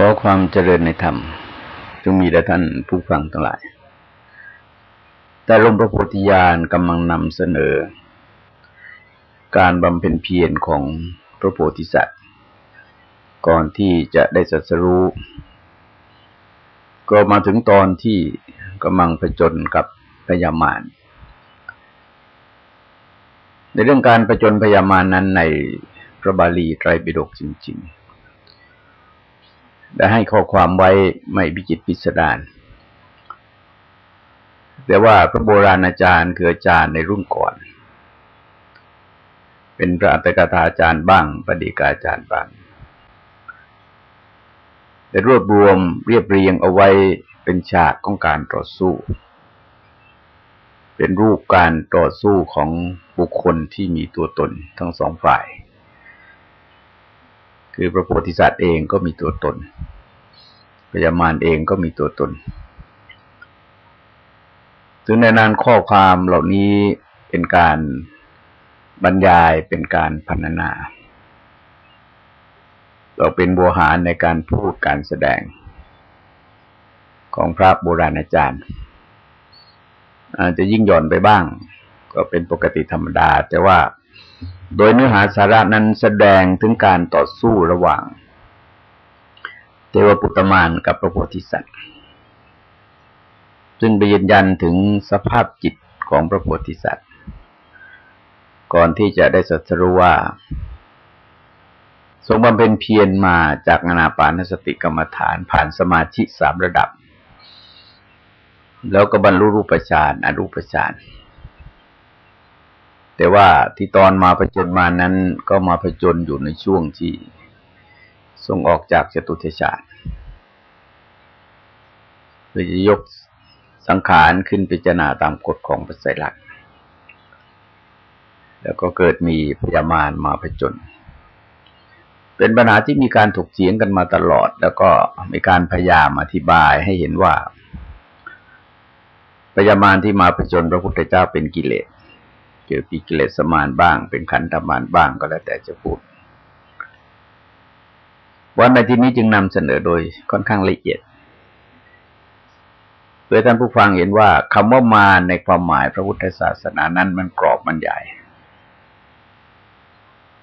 ก็ความเจริญในธรรมจงมีแด่ท่านผู้ฟังทั้งหลาย แต่ลงพระโพธิญาณกำลังนำเสนอ การบำเพ็ญเพียรของพระโพธิสัตว์ ก่อนที่จะได้สัสรู้ ก็มาถึงตอนที่กำลังผจญกับพยามารในเรื่องการประจนพยามารนั้นในพระบาลีไตรปิฎกจริง ๆ ได้ให้ข้อความไว้ไม่วิจิตพิสดารแต่ว่าพระโบราณอาจารย์คืออาจารย์ในรุ่นก่อน เป็นพระอัตถกถาอาจารย์บ้างปฏิกาอาจารย์บ้างแต่รวบรวมเรียบเรียงเอาไว้เป็นฉากของการต่อสู้ เป็นรูปการต่อสู้ของบุคคลที่มีตัวตนทั้งสองฝ่าย คือพระโพธิสัตว์เองก็มีตัวตนพญามารเองก็มีตัวตน ถึงในนั้นข้อความเหล่านี้เป็นการบรรยายเป็นการพันนา เราเป็นบัวหารในการพูดการแสดง ของพระโบราณอาจารย์ อาจจะยิ่งหย่อนไปบ้าง ก็เป็นปกติธรรมดา แต่ว่า โดยเนื้อหาสาระนั้นแสดงถึงการต่อสู้ระหว่าง เทวปุตตมานกับพระโพธิสัตว์ ซึ่งไปยืนยันถึงสภาพจิตของพระโพธิสัตว์ ก่อนที่จะได้สัสรู้ว่า ทรงบำเพ็ญเพียรมาจากนาปานสติกรรมฐานผ่านสมาธิสามระดับ แล้วก็บรรลุรูปฌานอรูปฌาน แต่ว่าที่ตอนมาผจญมานั้นก็มาผจญอยู่ในช่วงที่ทรงออกจากจตุเทศานเพื่อจะยกสังขารขึ้นพิจารณาตามกฎของพระไตรลัก แล้วก็เกิดมีพยามารมาผจญเป็นปัญหาที่มีการถกเถียงกันมาตลอด แล้วก็มีการพยายามอธิบายให้เห็นว่าพยามารที่มาผจญพระพุทธเจ้าเป็นกิเลส เกี่ยวกับกิเลสสมานบ้าง เป็นขันธมานบ้างก็แล้วแต่จะพูด วันในที่นี้จึงนำเสนอโดยค่อนข้างละเอียดเพื่อท่านผู้ฟังเห็นว่าคำว่ามารในความหมายพระพุทธศาสนานั้นมันกรอบมันใหญ่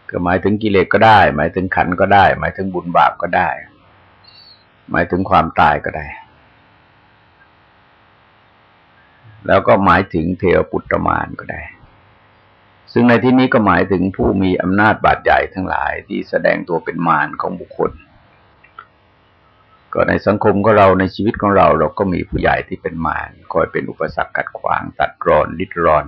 ก็หมายถึงกิเลสก็ได้ หมายถึงขันก็ได้ หมายถึงบุญบาปก็ได้ หมายถึงความตายก็ได้ แล้วก็หมายถึงเทวปุตตมานก็ได้ ซึ่งในที่นี้ก็หมายถึงผู้มีอำนาจบาดใหญ่ทั้งหลายที่แสดงตัวเป็นมารของบุคคล ก็ในสังคมของเราในชีวิตของเราเราก็มีผู้ใหญ่ที่เป็นมารคอยเป็นอุปสรรคกัดขวางตัดรอนลิดรอน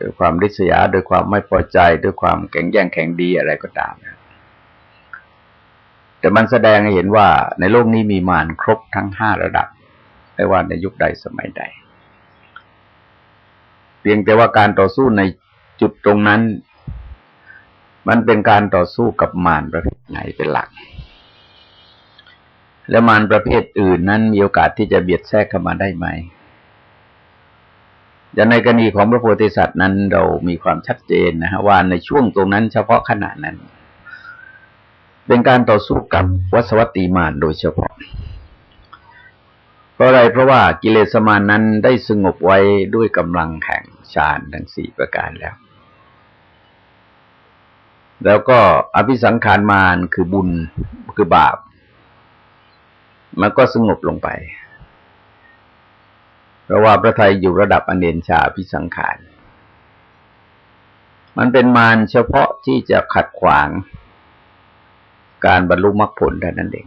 ด้วยความริษยาด้วยความไม่พอใจด้วยความแข่งแย่งแข่งดีอะไรก็ตามนะแต่มันแสดงให้เห็นว่าในโลกนี้มีมารครบทั้งห้าระดับ ไม่ว่าในยุคใดสมัยใด เพียงแต่ว่าการต่อสู้ในจุดตรงนั้น มันเป็นการต่อสู้กับมารประเภทไหนเป็นหลัก แล้วมารประเภทอื่นนั้นมีโอกาสที่จะเบียดแทรกเข้ามาได้ไหมอย่างในกรณีของพระโพธิสัตว์นั้นเรามีความชัดเจนนะฮะว่าในช่วงตรงนั้นเฉพาะขณะนั้น เป็นการต่อสู้กับวัสวัตติมารโดยเฉพาะ ราะอะไรเพราะว่ากิเลสมานนั้นได้สงบไว้ด้วยกำลังแห่งฌานทั้งสี่ประการแล้ว แล้วก็อภิสังขารมานคือบุญคือบาป มันก็สงบลงไป เพราะว่าพระไทยอยู่ระดับอเนนชาพิสังขาร มันเป็นมารเฉพาะที่จะขัดขวางการบรรลุมรรคผลแต่นั้นเอง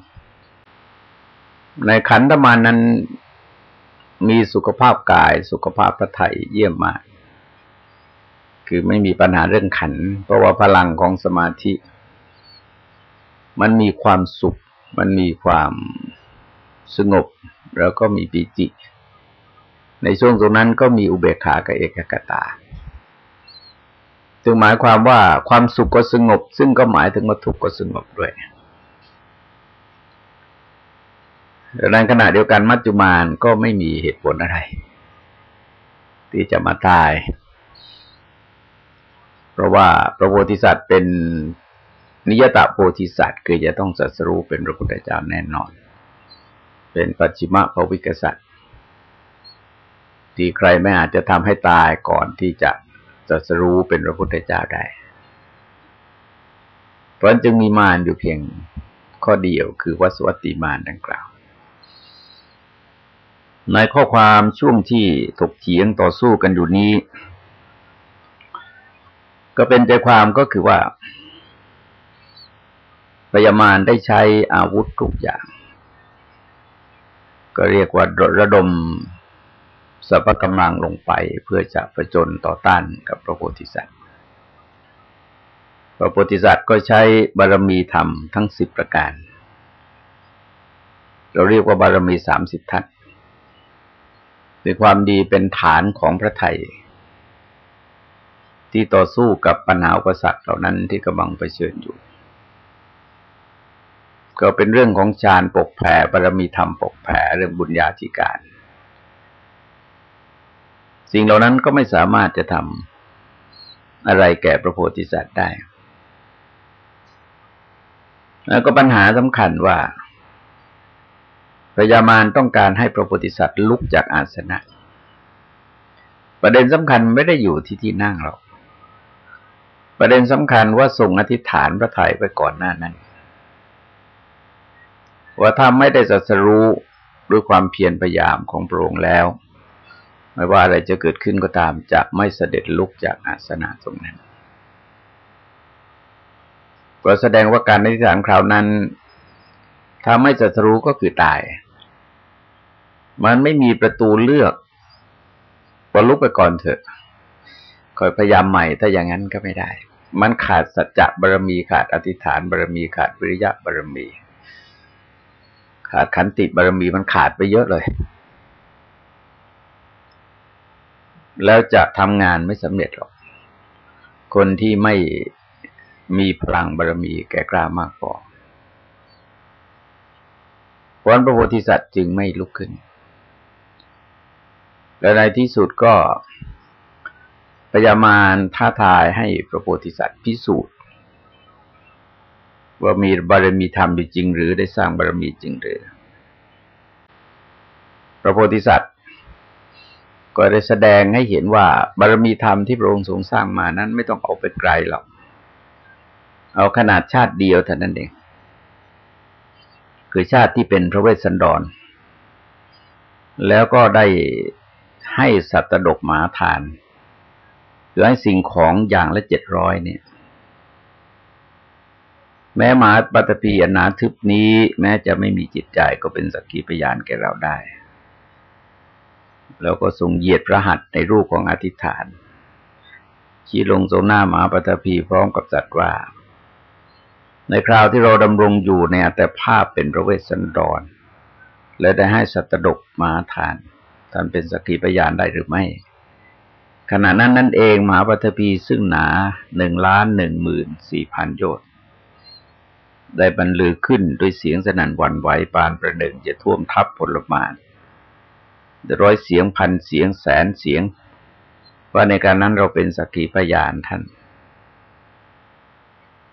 ในขันธมานั้นมีสุขภาพกาย สุขภาพพระไทยเยี่ยมมาก คือไม่มีปัญหาเรื่องขัน เพราะว่าพลังของสมาธิ มันมีความสุข มันมีความสงบ แล้วก็มีปีจิ ในช่วงตรงนั้นก็มีอุเบกขากับเอกกตาจึงหมายความว่าความสุขก็สงบ ซึ่งก็หมายถึงว่าทุกข์ก็สงบด้วย แต่ในขณะเดียวกันมัจจุมานก็ไม่มีเหตุผลอะไร ที่จะมาตาย เพราะว่าพระโพธิสัตว์เป็นนิยตโพธิสัตว์ คือจะต้องสัสรู้เป็นพระพุทธเจ้าแน่นอน เป็นปัจฉิมภวิกษัตริย์ที่ใครไม่อาจจะทำให้ตายก่อนที่จะสัสรู้เป็นพระพุทธเจ้าได้ เพราะจึงมีมารอยู่เพียงข้อเดียวคือวสวัติมารดังกล่าว ในข้อความช่วงที่ถกเถียงต่อสู้กันอยู่นี้ ก็เป็นใจความก็คือว่าพยามารได้ใช้อาวุธทุกอย่าง ก็เรียกว่าระดมสรรพกำลังลงไปเพื่อจะประจนต่อต้านกับพระโพธิสัตว์ พระโพธิสัตว์ก็ใช้บารมีธรรมทั้งสิบประการ เราเรียกว่าบารมีสามสิบทัศเป็นความดีเป็นฐานของพระไทย ที่ต่อสู้กับปัญหาอุปสรรคเหล่านั้นที่กำลังเผชิญอยู่ ก็เป็นเรื่องของฌานปกแผ่บารมีธรรมปกแผ่เรื่องบุญญาธิการ สิ่งเหล่านั้นก็ไม่สามารถจะทำอะไรแก่พระโพธิสัตว์ได้ แล้วก็ปัญหาสำคัญว่า พระยามารต้องการให้พระโพธิสัตว์ลุกจากอาสนะ ประเด็นสำคัญไม่ได้อยู่ที่ที่นั่งหรอก ประเด็นสำคัญว่าส่งอธิษฐานพระไทยไปก่อนหน้านั้น ว่าถ้าไม่ได้สัสรู้ด้วยความเพียรพยายามของพระองค์แล้ว ไม่ว่าอะไรจะเกิดขึ้นก็ตามจะไม่เสด็จลุกจากอาสนะตรงนั้นก็แสดงว่าการอธิษฐานคราวนั้นถ้าไม่สัสรู้ก็คือตาย มันไม่มีประตูเลือกว่าลุกไปก่อนเถอะคอยพยายามใหม่ถ้าอย่างนั้นก็ไม่ได้ มันขาดสัจจะบารมีขาดอธิษฐานบารมีขาดวิริยะบารมี ขาดขันติบารมีมันขาดไปเยอะเลย แล้วจะทำงานไม่สำเร็จหรอก คนที่ไม่มีพลังบารมีแก่กล้ามากพอเพระพระโพธิสัตว์จึงไม่ลุกขึ้น และในที่สุดก็พยามารท้าทายให้พระโพธิสัตว์พิสูจน์ ว่ามีบารมีธรรมอยู่จริง หรือได้สร้างบารมีจริงหรือ พระโพธิสัตว์ ก็ได้แสดงให้เห็นว่าบารมีธรรมที่พระองค์ทรงสร้างมานั้นไม่ต้องเอาไปไกลหรอกเอาขนาดชาติเดียวเท่านั้นเอง คือชาติที่เป็นพระเวสสันดร แล้วก็ได้ ให้สัตดกหมาทานหรือให้สิ่งของอย่างละเจ็ดร้อยเนี่ย แม้หมาปัตปีอนาทึบนี้ แม้จะไม่มีจิตใจก็เป็นสักขีพยานแก่เราได้ แล้วก็ทรงเหยียดพระหัตในรูปของอธิษฐาน ชี้ลงทรงหน้าหมาปัตพีพร้อมกับจัดว่า ในคราวที่เราดำรงอยู่ในอัตภาพเป็นพระเวสสันดร และได้ให้สัตดกมาทาน ท่านเป็นสักขีพยานได้หรือไม่ ขณะนั้นนั่นเองมหาปัตพีซึ่งหนาหนึ่งล้านหนึ่งหมื่นสี่พันโยชน์ได้บรรลือขึ้นด้วยเสียงสนั่นหวั่นไหวปานประหนึ่งจะท่วมทับผลไม้ร้อยเสียงพันเสียงแสนเสียง ว่าในการนั้นเราเป็นสักขีพยานท่าน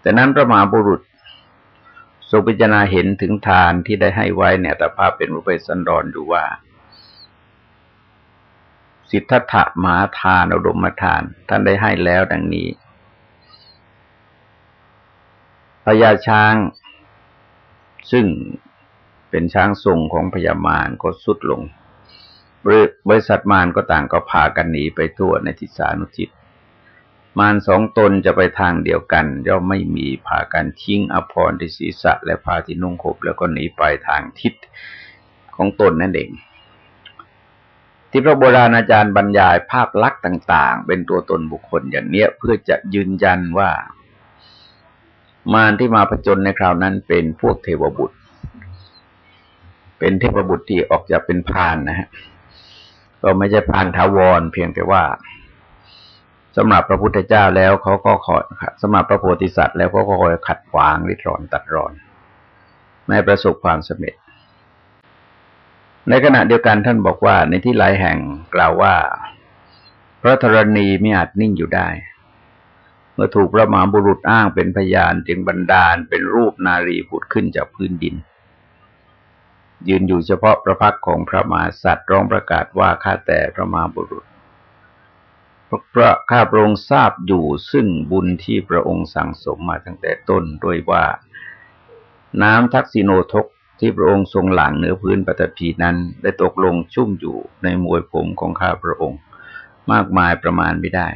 แต่นั้นพระมหาบุรุษทรงพิจารณาเห็นถึงทานที่ได้ให้ไว้เนี่ยแต่ภาพเป็นรูปสันดรดูว่า สิทธัตถะมหาทานอุดมทาน ท่านได้ให้แล้วดังนี้พญาช้าง ซึ่งเป็นช้างทรงของพญามารก็สุดลง บริษัทมารก็ต่างก็พากันหนีไปทั่วในทิศานุทิศมารสองตนจะไปทางเดียวกัน ย่อมไม่มีพากันทิ้งอภรที่ศีรษะ และพาที่นุ่งขบแล้วก็หนีไปทางทิศของตนนั่นเอง ที่พระโบราณอาจารย์บรรยายภาพลักษณ์ต่าง ๆ เป็นตัวตนบุคคลอย่างเนี้ย เพื่อจะยืนยันว่ามารที่มาผจญในคราวนั้นเป็นพวกเทวบุตร เป็นเทพบุตรที่ออกจากเป็นพรานนะฮะก็ไม่ใช่พรานถาวร เพียงแต่ว่าสำหรับพระพุทธเจ้าแล้วเขาก็ขอสำหรับพระโพธิสัตว์แล้วก็คอยขัดขวางริดรอนตัดรอน ไม่ประสบความสำเร็จ ในขณะเดียวกันท่านบอกว่าในที่หลายแห่งกล่าวว่า พระธรณีไม่อาจนิ่งอยู่ได้ เมื่อถูกพระมหาบุรุษอ้างเป็นพยานจึงบันดาลเป็นรูปนารีผุดขึ้นจากพื้นดิน ยืนอยู่เฉพาะพระพักของพระมหาสัตว์ร้องประกาศว่าข้าแต่พระมหาบุรุษพระข้าพระองค์ทราบอยู่ซึ่งบุญที่พระองค์สั่งสมมาตั้งแต่ต้นด้วยว่า น้ำทักษิโนทก ที่พระองค์ทรงหลังเหนือพื้นปฐพีนั้น ได้ตกลงชุ่มอยู่ในมวยผมของข้าพระองค์ มากมายประมาณไม่ได้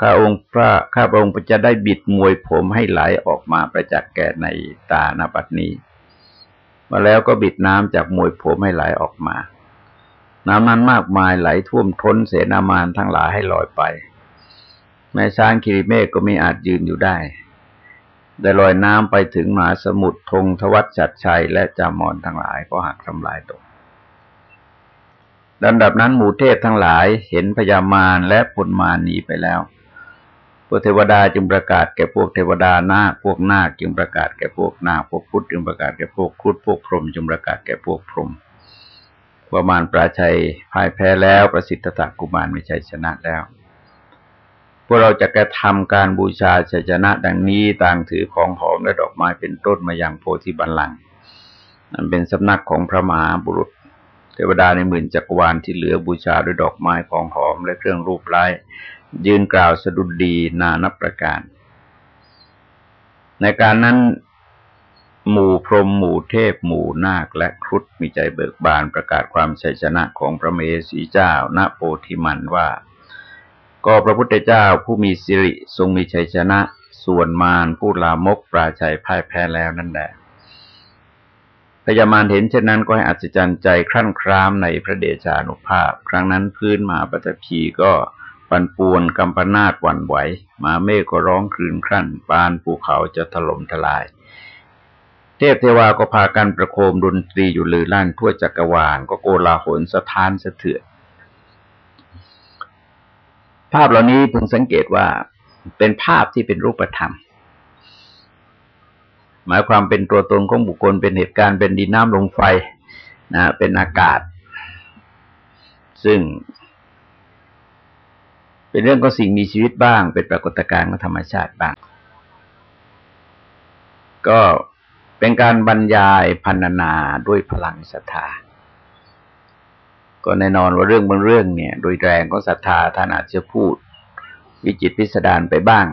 ข้าองค์พระข้าพระองค์จะได้บิดมวยผมให้ไหลออกมาประจักษ์แก่ในตาณบัดนี้ มาแล้วก็บิดน้ำจากมวยผมให้ไหลออกมา น้ำนั้นมากมายไหลท่วมท้นเสนามานทั้งหลายให้ลอยไป แม่ช้างคิริเมฆก็ไม่อาจยืนอยู่ได้ ได้ลอยน้ำไปถึงมหาสมุทรธงทวัตจัดชัย และจามอนทั้งหลายก็หักทำลายตกดันดับนั้นหมู่เทพทั้งหลายเห็นพญามารและพลมารหนีไปแล้ว พวกเทวดาจึงประกาศแก่พวกเทวดานาคพวกนาคจึงประกาศแก่พวกนาคพวกพุทธจึงประกาศแก่พวกครุฑพวกพรหมจึงประกาศแก่พวกพรหมประมาณปราชัยพ่ายแพ้แล้วประสิทธิตะกุมารไม่ใช่ชนะแล้ว วกเราจะกระทำการบูชาชัยชนะดังนี้ต่างถือของหอมและดอกไม้เป็นต้นมาอย่างโพธิบัลลังก์นั่นเป็นสำนักของพระมหาบุรุษ เทวดาในหมื่นจักรวาลที่เหลือบูชาด้วยดอกไม้ของหอมและเครื่องรูปไล้ยืนกล่าวสดุดดีนานับประการ ในการนั้น หมู่พรหมหมู่เทพ หมู่นาคและครุฑมีใจเบิกบานประกาศความชัยชนะของพระเมสีเจ้าณโพธิมันว่า ก็พระพุทธเจ้าผู้มีสิริทรงมีชัยชนะ ส่วนมารผู้ลามกปราชัยพ่ายแพ้แล้วนั่นแหละพญามารเห็นเช่นนั้นก็ให้อัศจรรย์ใจครั่นครามในพระเดชานุภาพ ครั้งนั้นพื้นมาปฐพีก็ปันปวนกำปนาตหวั่นไหวมาเมฆก็ร้องคลื่นครั่น ปานภูเขาจะถล่มทลาย เทพเทวาก็พากันประโคมดนตรีอยู่ลือลั่นทั่วจักรวาลก็โกลาหลสะท้านสะเทือน ภาพเหล่านี้พึงสังเกตว่าเป็นภาพที่เป็นรูปธรรม หมายความเป็นตัวตนของบุคคลเป็นเหตุการณ์เป็นดินน้ำลมไฟนะเป็นอากาศ ซึ่ง เป็นเรื่องของสิ่งมีชีวิตบ้าง เป็นปรากฏการณ์ของธรรมชาติบ้าง ก็เป็นการบรรยายพันนาด้วยพลังศรัทธา ก็แน่นอนว่าเรื่องบางเรื่องเนี่ย โดยแรงก็ศรัทธาท่านอาจจะพูด วิจิตพิสดารไปบ้าง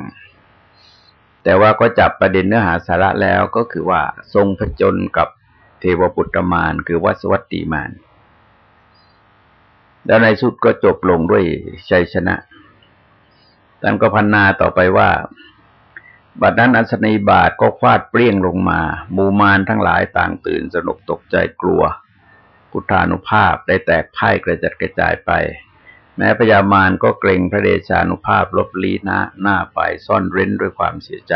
แต่ว่าก็จับประเด็นเนื้อหาสาระแล้วก็คือว่าทรงผจญกับเทวปุตตมานคือวัสวัตติมานแล้วในสุดก็จบลงด้วยชัยชนะท่านก็พันนาต่อไปว่าบัดนั้นอัศนีบาทก็ควาดเปรี้ยงลงมา มูมานทั้งหลายต่างตื่นสนุกตกใจกลัว พุทธานุภาพได้แตกพ่ายกระจัดกระจายไป แม้พญามารก็เกรงพระเดชานุภาพลบลีนะหน้าไปซ่อนเร้นด้วยความเสียใจ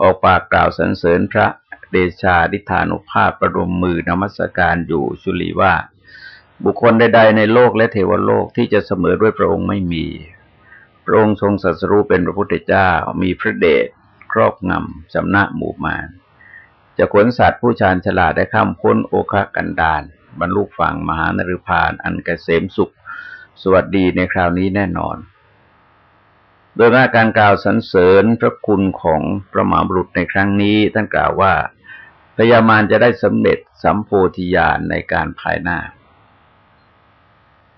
ออกปากกล่าวสรรเสริญพระเดชาดิธานุภาพประดมมือนมัสการอยู่ชุลีว่า บุคคลใดๆในโลกและเทวโลกที่จะเสมอด้วยพระองค์ไม่มี พระองค์ทรงสัสรู้เป็นพระพุทธเจ้ามีพระเดชครอบงำจำนะหมู่มารจะขนสัตว์ผู้ชาญฉลาดได้ข้ามพ้นโอคะกันดาน บรรลุฝั่งมหานรุพาน อันกเกษมสุข สวัสดีในคราวนี้แน่นอน โดยมาการกล่าวสรรเสริญพระคุณของพระมหาบุรุษในครั้งนี้ท่านกล่าวว่าพญามารจะได้สำเร็จสัมโพธิญาณในการภายหน้า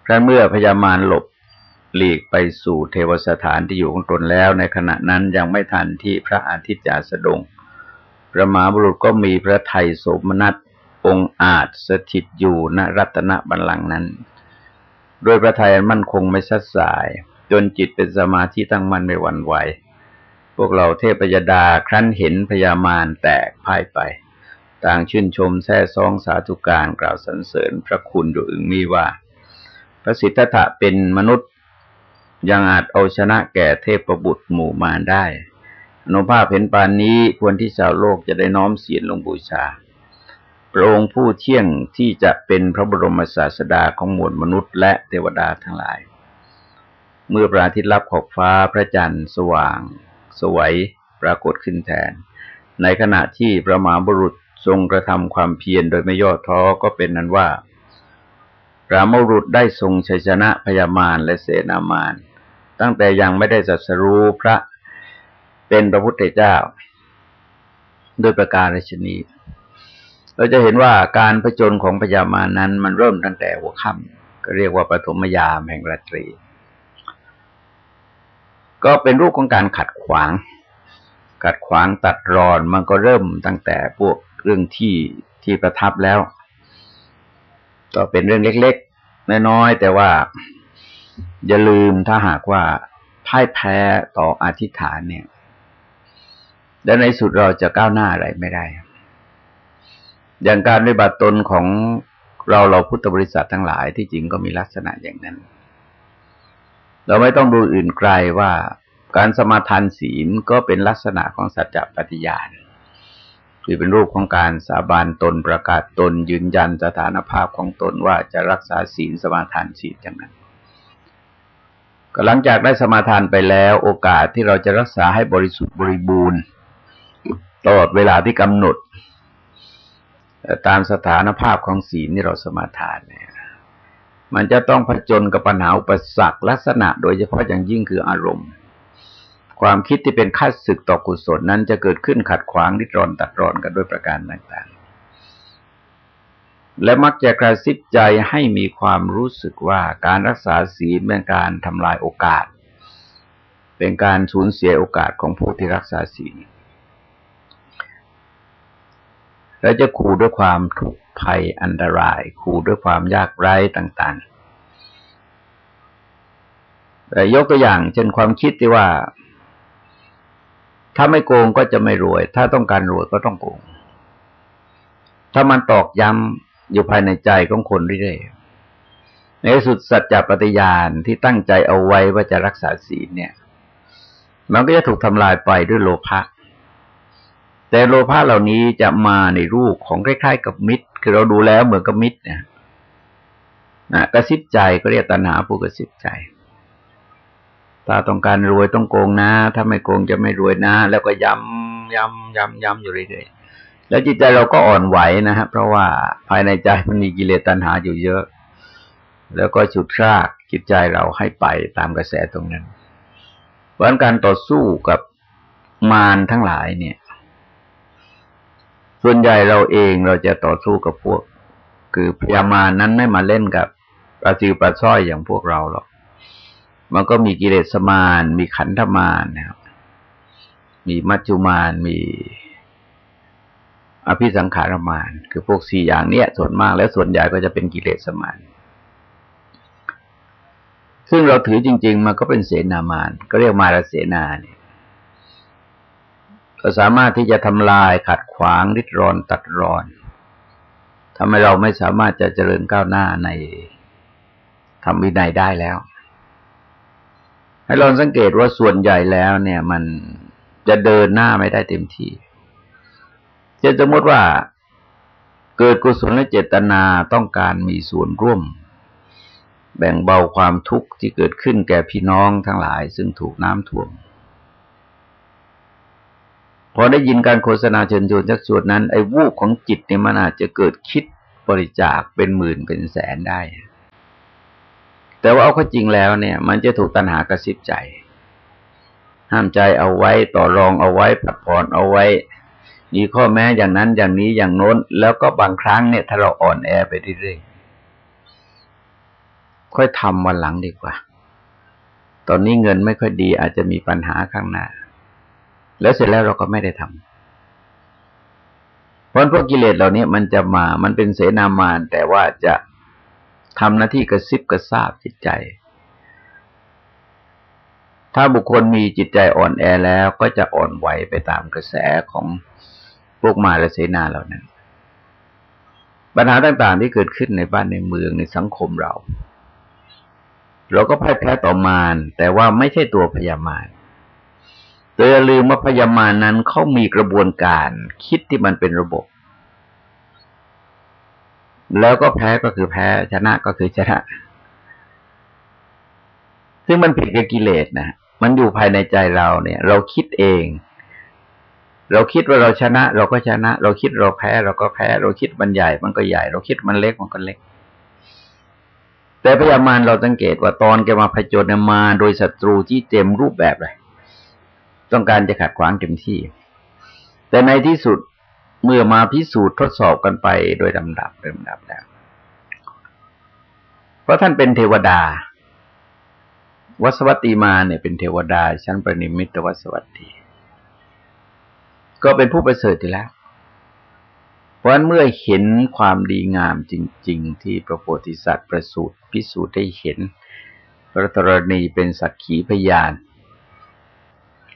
ครั้นเมื่อพญามารหลบหลีกไปสู่เทวสถานที่อยู่ของตนแล้ว ในขณะนั้นยังไม่ทันที่พระอาทิตย์จะสดง พระมหาบุรุษก็มีพระไทยโสมนัส องอาจสถิตอยู่ณรัตนบัลลังก์นั้น โดยพระไทยมั่นคงไม่สัดสาย จนจิตเป็นสมาธิตั้งมั่นไม่หวั่นไหว พวกเราเทพยดาครั้นเห็นพญามารแตกพ่ายไป ต่างชื่นชมแท้ซองสาธุการกล่าวสรรเสริญพระคุณอยู่อึงมีว่า พระสิทธัตถะเป็นมนุษย์ยังอาจเอาชนะแก่เทพประบุตรหมู่มารได้อนุภาพเห็นปานนี้ควรที่ชาวโลกจะได้น้อมเสียนลงบูชา พระองค์ผู้เที่ยงที่จะเป็นพระบรมศาสดาของมวลมนุษย์และเทวดาทั้งหลาย เมื่อพระอาทิตย์ลับขอบฟ้าพระจันทร์สว่าง สวยปรากฏขึ้นแทน ในขณะที่พระมหาบุรุษทรงกระทำความเพียรโดยไม่ย่อท้อก็เป็นนั้นว่าพระมรุษได้ทรงชัยชนะพยามารและเสนามารตั้งแต่ยังไม่ได้จัสรู้พระเป็นพระพุทธเจ้าโดยประการราชนี เราจะเห็นว่าการผจญของพญามานั้น มันเริ่มตั้งแต่หัวค่ำก็เรียกว่าปฐมยามแห่งราตรี ก็เป็นรูปของการขัดขวาง ขัดขวางตัดรอนมันก็เริ่มตั้งแต่พวกเรื่องที่ที่ประทับแล้ว ก็เป็นเรื่องเล็กๆน้อยๆแต่ว่าอย่าลืมถ้าหากว่าพ่ายแพ้ต่ออธิษฐานเนี่ย และในสุดเราจะก้าวหน้าอะไรไม่ได้ อย่างการปฏิบัติตนของเราเราพุทธบริษัททั้งหลายที่จริงก็มีลักษณะอย่างนั้น เราไม่ต้องดูอื่นไกลว่าการสมาทานศีลก็เป็นลักษณะของสัจจะปฏิญาณคือเป็นรูปของการสาบานตนประกาศตนยืนยันสถานภาพของตนว่าจะรักษาศีลสมาทานศีลอย่างนั้นก็หลังจากได้สมาทานไปแล้วโอกาสที่เราจะรักษาให้บริสุทธิ์บริบูรณ์ตลอดเวลาที่กำหนด ตามสถานภาพของศีลที่เราสมาทานเนี่ยมันจะต้องผจญกับปัญหาอุปสรรคลักษณะโดยเฉพาะอย่างยิ่งคืออารมณ์ ความคิดที่เป็นข้าศึกต่อกุศลนั้นจะเกิดขึ้นขัดขวางริดรอนตัดรอนกันด้วยประการต่างๆ และมักจะกระซิบใจให้มีความรู้สึกว่าการรักษาศีลเป็นการทำลายโอกาส เป็นการสูญเสียโอกาสของผู้ที่รักษาศีล และจะขู่ด้วยความทุกข์ภัยอันตราย ขู่ด้วยความยากไร้ต่างๆแต่ยกตัวอย่าง เช่นความคิดที่ว่า ถ้าไม่โกงก็จะไม่รวย ถ้าต้องการรวยก็ต้องโกง ถ้ามันตอกย้ำอยู่ภายในใจของคนเรื่อยๆในสุดสัจจะปฏิญาณที่ตั้งใจเอาไว้ว่าจะรักษาศีลเนี่ย มันก็จะถูกทำลายไปด้วยโลภะ แต่โลภะเหล่านี้จะมาในรูปของคล้ายๆ กับมิตร คือเราดูแล้วเหมือนกับมิตรเนี่ยนะกระซิบใจก็เรียกตัณหาผู้กระซิบใจถ้าต้องการรวยต้องโกงนะ ถ้าไม่โกงจะไม่รวยนะ แล้วก็ย้ำย้ำย้ำย้ำอยู่เรื่อยๆแล้วจิตใจเราก็อ่อนไหวนะฮะเพราะว่าภายในใจมันมีกิเลสตัณหาอยู่เยอะ แล้วก็ฉุดรากจิตใจเราให้ไปตามกระแสตรงนั้นเพราะการต่อสู้กับมารทั้งหลายเนี่ย ส่วนใหญ่เราเองเราจะต่อสู้กับพวก คือพยามานั้นไม่มาเล่นกับปราจิวปราซ้อยอย่างพวกเราหรอก มันก็มีกิเลสมานมีขันธมานนะครับ มีมัจจุมานมีอภิสังขารมาน คือพวกสี่อย่างเนี้ย ส่วนมากแล้วส่วนใหญ่ก็จะเป็นกิเลสมานซึ่งเราถือจริง ๆ มันก็เป็นเสนามาน ก็เรียกมารเสนาเนี่ย ก็สามารถที่จะทำลายขัดขวางริดรอนตัดรอนทำให้เราไม่สามารถจะเจริญก้าวหน้าในทำวินัยได้แล้ว ให้เราสังเกตว่าส่วนใหญ่แล้วเนี่ย มันจะเดินหน้าไม่ได้เต็มที่จะสมมติว่าเกิดกุศลและเจตนาต้องการมีส่วนร่วม แบ่งเบาความทุกข์ที่เกิดขึ้นแก่พี่น้องทั้งหลาย ซึ่งถูกน้ำท่วม พอได้ยินการโฆษณาเชิญชวนชักชวนนั้น ไอ้วูบของจิตเนี่ยมันอาจจะเกิดคิดบริจาคเป็นหมื่นเป็นแสนได้ แต่ว่าเอาข้อจริงแล้วเนี่ย มันจะถูกตัณหากระซิบใจ ห้ามใจเอาไว้ต่อรองเอาไว้ผัดผ่อนเอาไว้ มีข้อแม้อย่างนั้นอย่างนี้อย่างโน้น แล้วก็บางครั้งเนี่ยถ้าเราอ่อนแอไปเรื่อยๆค่อยทำวันหลังดีกว่า ตอนนี้เงินไม่ค่อยดีอาจจะมีปัญหาข้างหน้า แล้วเสร็จแล้วเราก็ไม่ได้ทำเพราะพวกกิเลสเหล่านี้มันจะมา มันเป็นเสนามาน แต่ว่าจะทำหน้าที่กระซิบกระซาบจิตใจ ถ้าบุคคลมีจิตใจอ่อนแอแล้วก็จะอ่อนไหวไปตามกระแสของพวกมาและเสนาเหล่านั้น ปัญหาต่างๆที่เกิดขึ้นในบ้านในเมืองในสังคมเรา เราก็พ่ายแพ้ต่อมารแต่ว่าไม่ใช่ตัวพยามาร โดยลืมว่าพยามานั้นเขามีกระบวนการคิดที่มันเป็นระบบ แล้วก็แพ้ก็คือแพ้ชนะก็คือชนะ ซึ่งมันผิดกับกิเลสนะมันอยู่ภายในใจเราเนี่ย เราคิดเอง เราคิดว่าเราชนะ เราก็ชนะ เราคิดเราแพ้ เราก็แพ้ เราคิดมันใหญ่ มันก็ใหญ่ เราคิดมันเล็กมันก็เล็ก แต่พยามารเราสังเกตว่าตอนแกมาผจญมาโดยศัตรูที่เต็มรูปแบบเลย ต้องการจะขัดขวางเต็มที่ แต่ในที่สุดเมื่อมาพิสูจน์ทดสอบกันไปโดยลำดับเริ่มดับแล้ว เพราะท่านเป็นเทวดา วัสวัตติมาเนี่ยเป็นเทวดา ชั้นประนิมิตวัสวัตติก็เป็นผู้ประเสริฐอยู่แล้ว เพราะฉะนั้นเมื่อเห็นความดีงามจริง ๆ ที่พระโพธิสัตว์ประสูติพิสูจน์ได้เห็นพระตรณีเป็นสักขีพยาน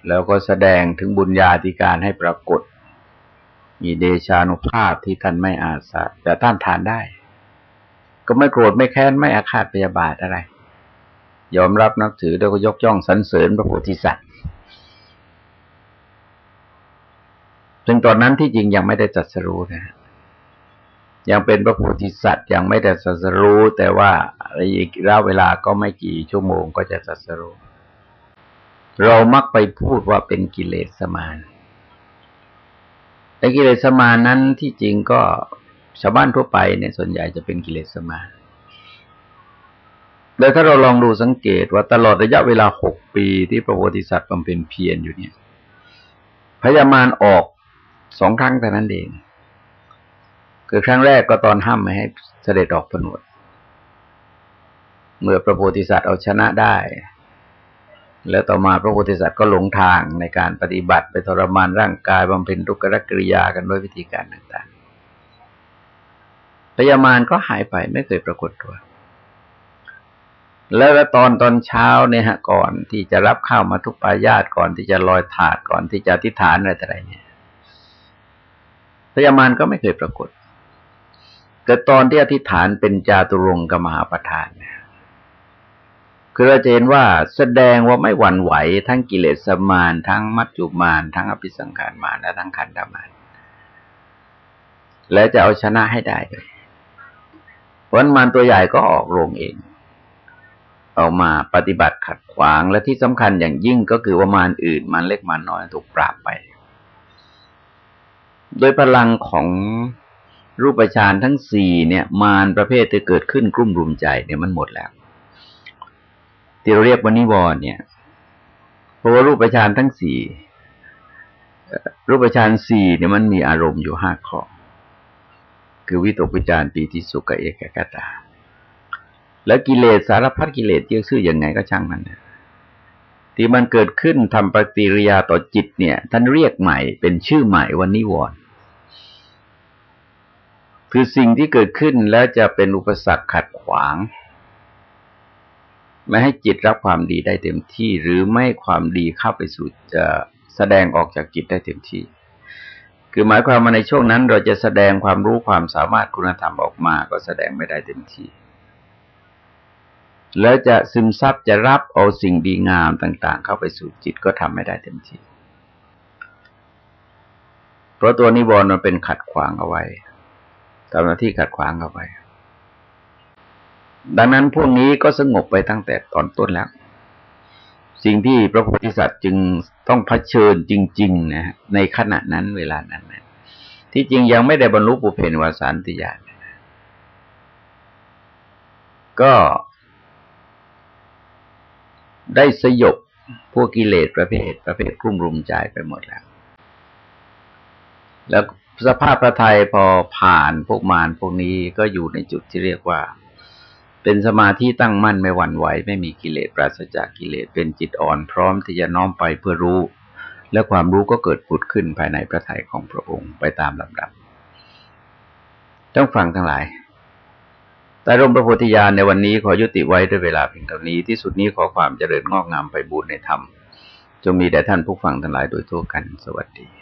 แล้วก็แสดงถึงบุญญาธิการให้ปรากฏ มีเดชานุภาพที่ท่านไม่อาสาแต่ท่านทานได้ ก็ไม่โกรธไม่แค้นไม่อาฆาตพยาบาทอะไร ยอมรับนับถือแล้วก็ยกย่องสรรเสริญพระโพธิสัตว์ซึ่งตอนนั้นที่จริงยังไม่ได้จัดสรู้นะ ยังเป็นพระโพธิสัตว์ยังไม่ได้จัดสรู้ แต่ว่าอีกระเวลาก็ไม่กี่ชั่วโมงก็จะจัดสรู้ เรามักไปพูดว่าเป็นกิเลสสมานแต่กิเลสสมานนั้นที่จริงก็ชาวบ้านทั่วไปเนี่ยส่วนใหญ่จะเป็นกิเลสสมานโดยถ้าเราลองดูสังเกตว่าตลอดระยะเวลาหกปีที่พระโพธิสัตว์บำเพ็ญเพียรอยู่เนี่ย พยามารออกสองครั้งแต่นั้นเอง คือครั้งแรกก็ตอนห้ามไม่ให้เสด็จออกผนวด เมื่อพระโพธิสัตว์เอาชนะได้ แล้วต่อมาพระโพธิสัตว์ก็หลงทางในการปฏิบัติไปทรมานร่างกายบำเพ็ญทุกขกริยากันด้วยวิธีการต่างๆพยามารก็หายไปไม่เคยปรากฏตัว แล้วตอนตอนเช้าเนี่ยฮะก่อนที่จะรับข้าวมาทุกปายาตก่อนที่จะลอยถาดก่อนที่จะอธิษฐานอะไรแต่ไรเนี่ยพยามารก็ไม่เคยปรากฏ แต่ตอนที่อธิษฐานเป็นจาตุรงกมหาประธานเนี่ย คือเราจะเห็นว่าแสดงว่าไม่หวั่นไหว ทั้งกิเลสมารทั้งมัจจุมารทั้งอภิสังขารมารและทั้งขันธมารและจะเอาชนะให้ได้เลยเพราะมารตัวใหญ่ก็ออกโรงเองออกมาปฏิบัติขัดขวางและที่สำคัญอย่างยิ่งก็คือว่ามารอื่นมารเล็กมารน้อยถูกปราบไป โดยพลังของรูปฌานทั้งสี่เนี่ย มารประเภทที่เกิดขึ้นกลุ่มรุมใจเนี่ยมันหมดแล้ว ที่เราเรียกว่านิวรณ์เนี่ยเพราะว่ารูปฌานทั้งสี่รูปฌานสี่เนี่ยมันมีอารมณ์อยู่ห้าข้อคือวิตกวิจารปีติสุขเอกกตา แล้วกิเลสสารพัดกิเลสเยอะชื่ออยังไงก็ช่างมันนที่มันเกิดขึ้นทำปฏิริยาต่อจิตเนี่ย ท่านเรียกใหม่เป็นชื่อใหม่ว่านิวรณ์คือสิ่งที่เกิดขึ้นแล้วจะเป็นอุปสรรคขัดขวาง ไม่ให้จิตรับความดีได้เต็มที่ หรือไม่ความดีเข้าไปสู่จะแสดงออกจากจิตได้เต็มที่ คือหมายความว่าในช่วงนั้น เราจะแสดงความรู้ความสามารถคุณธรรมออกมา ก็แสดงไม่ได้เต็มที่ แล้วจะซึมซับจะรับเอาสิ่งดีงามต่าง ๆ เข้าไปสู่จิตก็ทำไม่ได้เต็มที่ เพราะตัวนิวรณ์มันเป็นขัดขวางเอาไว้ทำหน้าที่ขัดขวางเอาไว้ ดังนั้นพวกนี้ก็สงบไปตั้งแต่ตอนต้นแล้ว สิ่งที่พระโพธิสัตว์จึงต้องเผชิญจริง ๆ นะในขณะนั้นเวลานั้นนะที่จริงยังไม่ได้บรรลุปุเพนวสานติญาณก็ได้สยบพวกกิเลสประเภท ประเภทกลุ่มรุมใจไปหมดแล้ว แล้วสภาพพระไทยพอผ่านพวกมารพวกนี้ก็อยู่ในจุดที่เรียกว่า เป็นสมาธิตั้งมั่นไม่หวั่นไหว ไม่มีกิเลสปราศจากกิเลสเป็นจิตอ่อนพร้อมที่จะน้อมไปเพื่อรู้ และความรู้ก็เกิดผุดขึ้นภายในพระทัยของพระองค์ไปตามลำดับต้องฟังทั้งหลายแต่ร่มพระโพธิญาณในวันนี้ขอยุติไว้ด้วยเวลาเพียงเท่านี้ที่สุดนี้ขอความเจริญงอกงามไปบูรณนธรรมจงมีแด่ท่านผู้ฟังทั้งหลายโดยทั่วกันสวัสดี